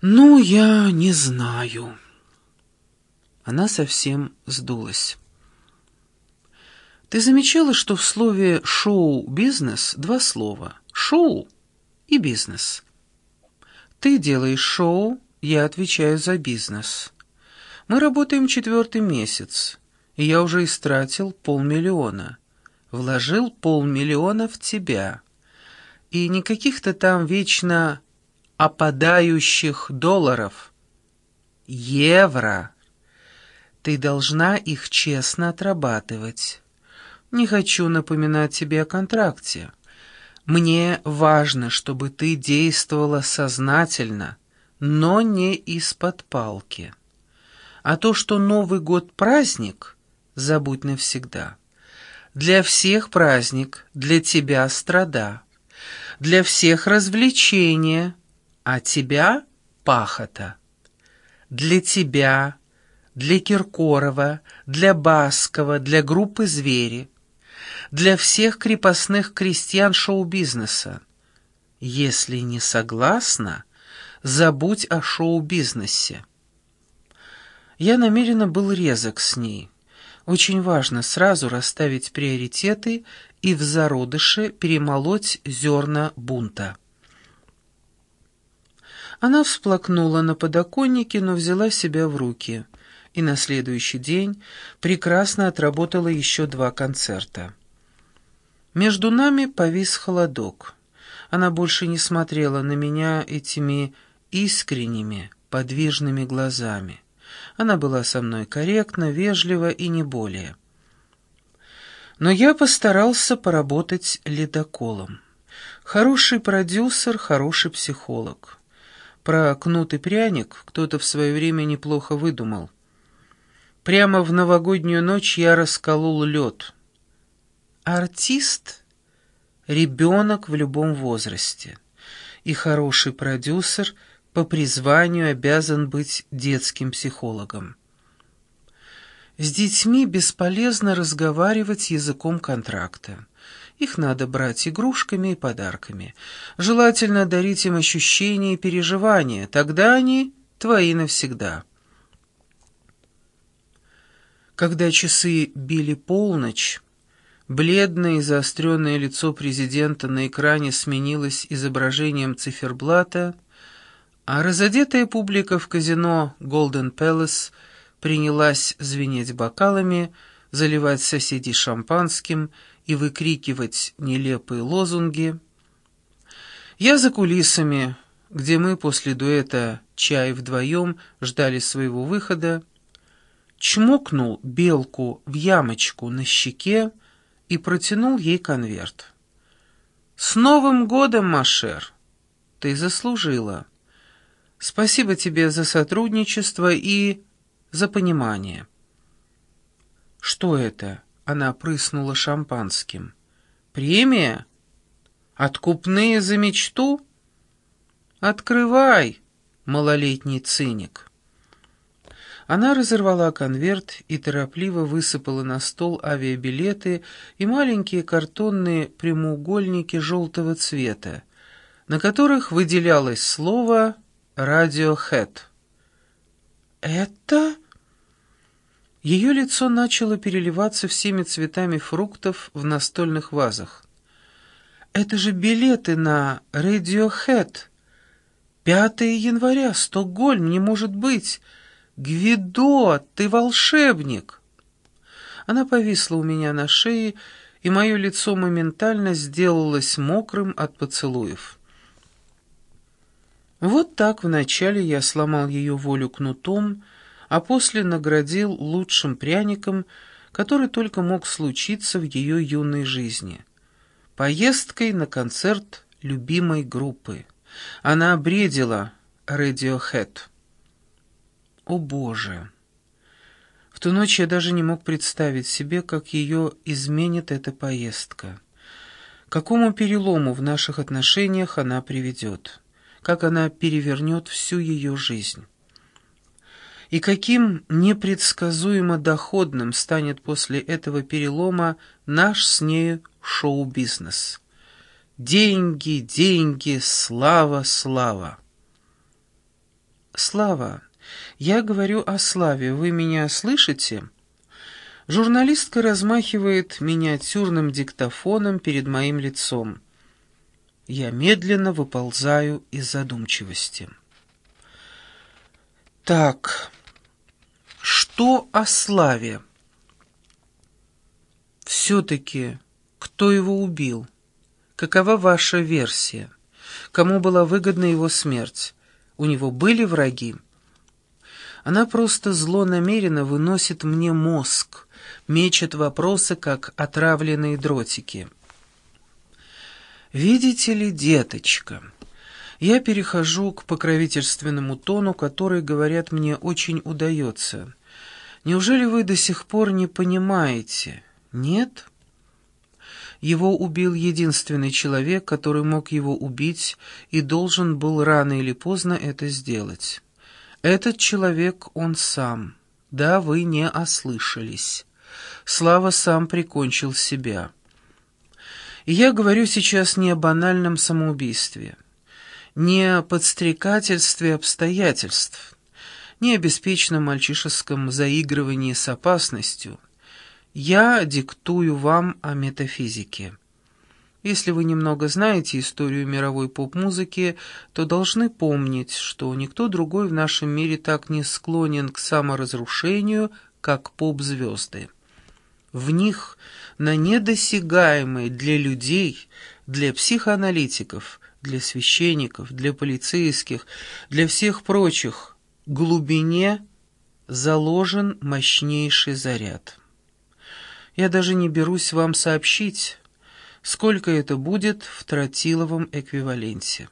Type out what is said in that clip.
«Ну, я не знаю». Она совсем сдулась. «Ты замечала, что в слове «шоу-бизнес» два слова «шоу» и «бизнес»?» Ты делаешь шоу, я отвечаю за бизнес. Мы работаем четвертый месяц, и я уже истратил полмиллиона. Вложил полмиллиона в тебя. И не каких-то там вечно опадающих долларов. Евро. Ты должна их честно отрабатывать. Не хочу напоминать тебе о контракте. Мне важно, чтобы ты действовала сознательно, но не из-под палки. А то, что Новый год праздник, забудь навсегда. Для всех праздник, для тебя страда. Для всех развлечение, а тебя пахота. Для тебя, для Киркорова, для Баскова, для группы «Звери» для всех крепостных крестьян шоу-бизнеса. Если не согласна, забудь о шоу-бизнесе. Я намеренно был резок с ней. Очень важно сразу расставить приоритеты и в зародыше перемолоть зерна бунта. Она всплакнула на подоконнике, но взяла себя в руки, и на следующий день прекрасно отработала еще два концерта. Между нами повис холодок. Она больше не смотрела на меня этими искренними, подвижными глазами. Она была со мной корректна, вежлива и не более. Но я постарался поработать ледоколом. Хороший продюсер, хороший психолог. Про кнут и пряник кто-то в свое время неплохо выдумал. Прямо в новогоднюю ночь я расколол лед — Артист — ребенок в любом возрасте, и хороший продюсер по призванию обязан быть детским психологом. С детьми бесполезно разговаривать языком контракта. Их надо брать игрушками и подарками. Желательно дарить им ощущения и переживания, тогда они твои навсегда. Когда часы били полночь, Бледное и заостренное лицо президента на экране сменилось изображением циферблата, а разодетая публика в казино «Голден Пэлас» принялась звенеть бокалами, заливать соседей шампанским и выкрикивать нелепые лозунги. Я за кулисами, где мы после дуэта «Чай вдвоем» ждали своего выхода, чмокнул белку в ямочку на щеке, и протянул ей конверт. «С Новым годом, Машер! Ты заслужила. Спасибо тебе за сотрудничество и за понимание». «Что это?» — она прыснула шампанским. «Премия? Откупные за мечту?» «Открывай, малолетний циник!» Она разорвала конверт и торопливо высыпала на стол авиабилеты и маленькие картонные прямоугольники желтого цвета, на которых выделялось слово «Радиохэд». «Это...» Ее лицо начало переливаться всеми цветами фруктов в настольных вазах. «Это же билеты на Radiohead. 5 января, Стокгольм, не может быть!» «Гвидо, ты волшебник!» Она повисла у меня на шее, и мое лицо моментально сделалось мокрым от поцелуев. Вот так вначале я сломал ее волю кнутом, а после наградил лучшим пряником, который только мог случиться в ее юной жизни. Поездкой на концерт любимой группы. Она бредила Radiohead. О Боже! В ту ночь я даже не мог представить себе, как ее изменит эта поездка. К какому перелому в наших отношениях она приведет, как она перевернет всю ее жизнь. И каким непредсказуемо доходным станет после этого перелома наш с нею шоу-бизнес. Деньги, деньги, слава, слава. Слава, я говорю о Славе, вы меня слышите?» Журналистка размахивает миниатюрным диктофоном перед моим лицом. Я медленно выползаю из задумчивости. Так, что о Славе? Все-таки, кто его убил? Какова ваша версия? Кому была выгодна его смерть? У него были враги? Она просто злонамеренно выносит мне мозг, мечет вопросы, как отравленные дротики. «Видите ли, деточка, я перехожу к покровительственному тону, который, говорят мне, очень удается. Неужели вы до сих пор не понимаете? Нет?» Его убил единственный человек, который мог его убить и должен был рано или поздно это сделать. Этот человек он сам. Да, вы не ослышались. Слава сам прикончил себя. И я говорю сейчас не о банальном самоубийстве, не о подстрекательстве обстоятельств, не о мальчишеском заигрывании с опасностью. Я диктую вам о метафизике. Если вы немного знаете историю мировой поп-музыки, то должны помнить, что никто другой в нашем мире так не склонен к саморазрушению, как поп-звезды. В них на недосягаемой для людей, для психоаналитиков, для священников, для полицейских, для всех прочих глубине заложен мощнейший заряд. Я даже не берусь вам сообщить, сколько это будет в тротиловом эквиваленте.